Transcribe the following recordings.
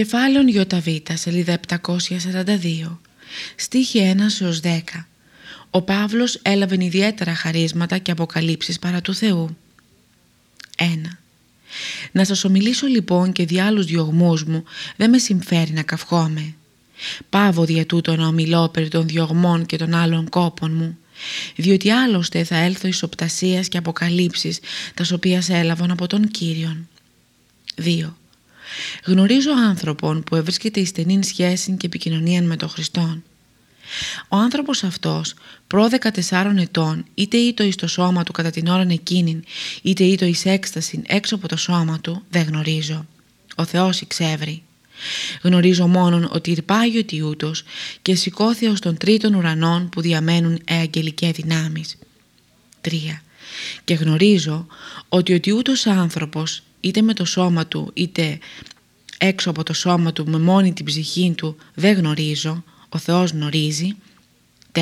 Κεφάλαιον ΙΒ, σελίδα 742, στίχη 1 έως 10. Ο Παύλος έλαβε ιδιαίτερα χαρίσματα και αποκαλύψεις παρά του Θεού. 1. Να σας ομιλήσω λοιπόν και δι' άλλους διωγμούς μου δεν με συμφέρει να καυχόμαι. Πάβω δια τούτο να ομιλώ περί των διωγμών και των άλλων κόπων μου, διότι άλλωστε θα έλθω εις οπτασίας και αποκαλύψεις τας οποίας έλαβαν από τον Κύριον. 2. Γνωρίζω άνθρωπον που ευρίσκεται η στενή σχέση και επικοινωνία με τον Χριστόν. Ο άνθρωπος αυτός προ 14 ετών είτε ήτο εις το σώμα του κατά την ώρα εκείνη είτε ήτο εις έκσταση έξω από το σώμα του δεν γνωρίζω. Ο Θεός εξεύρει. Γνωρίζω μόνον ότι irπάγει ο τιούτος και σηκώθη ως των τρίτων ουρανών που διαμένουν εαγγελικέ δυνάμεις. 3. Και γνωρίζω ότι ο τιούτος άνθρωπος είτε με το σώμα του είτε έξω από το σώμα του με μόνη την ψυχή του δεν γνωρίζω, ο Θεός γνωρίζει. 4.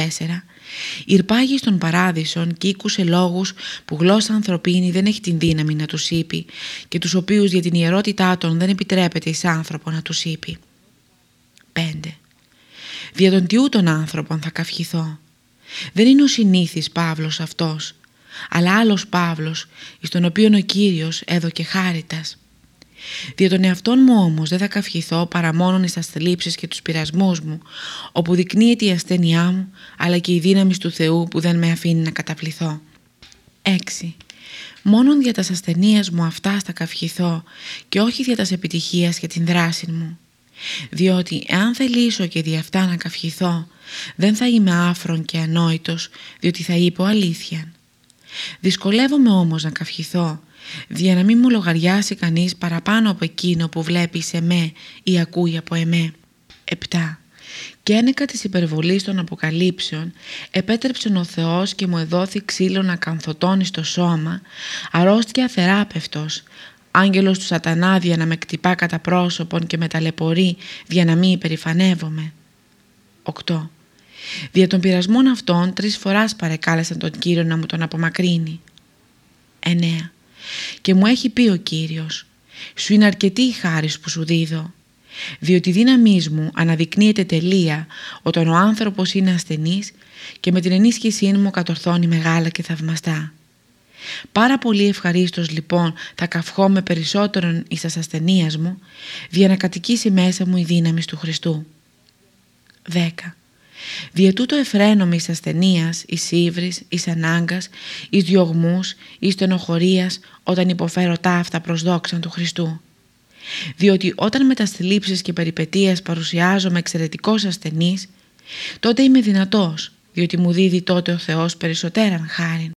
Ηρπάγει στον παράδεισον και ήκουσε λόγους που γλώσσα ανθρωπίνη δεν έχει την δύναμη να τους είπε και τους οποίους για την ιερότητά των δεν επιτρέπεται εις άνθρωπο να τους είπε. 5. Δια τον τιού των άνθρωπων θα καυχηθώ. Δεν είναι ο συνήθις Παύλος αυτός, αλλά άλλος Παύλος, εις τον οποίον ο Κύριος έδωκε χάριτας. Δια τον εαυτόν μου όμως δεν θα καυχηθώ παρά μόνον εις θλίψεις και τους πειρασμούς μου, όπου δεικνύεται η ασθένειά μου, αλλά και η δύναμη του Θεού που δεν με αφήνει να καταπληθώ. 6. Μόνον δια τας ασθενείας μου αυτά θα καυχηθώ και όχι δια τας επιτυχίας και την δράση μου. Διότι εάν θελήσω και δι' αυτά να καυχηθώ, δεν θα είμαι άφρον και ανόητος, διότι θα είπω αλήθεια. Δυσκολεύομαι όμως να καυχηθώ, για να μην μου λογαριάσει κανείς παραπάνω από εκείνο που βλέπει σε με ή ακούει από εμέ. 7. Και ένεκα της υπερβολής των αποκαλύψεων επέτρεψε ο Θεός και μου εδόθη ξύλο να κανθωτώνει στο σώμα, αρρώστια θεράπευτος, άγγελος του σατανάδια να με κτυπά κατά πρόσωπον και με ταλαιπωρεί για να μην υπερηφανεύομαι. 8. Δια των πειρασμών αυτών τρεις φοράς παρεκάλεσαν τον Κύριο να μου τον απομακρύνει. 9. Και μου έχει πει ο Κύριος «Σου είναι αρκετή η χάρη που σου δίδω, διότι η δύναμή μου αναδεικνύεται τελεία όταν ο άνθρωπος είναι ασθενής και με την ενίσχυσή μου κατορθώνει μεγάλα και θαυμαστά». Πάρα πολύ ευχαρίστως λοιπόν θα καυχώ περισσότερον εις τας ασθενείας μου, για να κατοικήσει μέσα μου η δύναμη του Χριστού. 10. Δια τούτο εφραίνομαι εις ασθενείας, εις ύβρις, εις ανάγκας, εις διωγμούς, εις στενοχωρίας, όταν υποφέρω ταύτα προς δόξαν του Χριστού. Διότι όταν με τα θλίψεις και περιπετίες παρουσιάζομαι εξαιρετικός ασθενής, τότε είμαι δυνατός, διότι μου δίδει τότε ο Θεός περισσότεραν χάριν.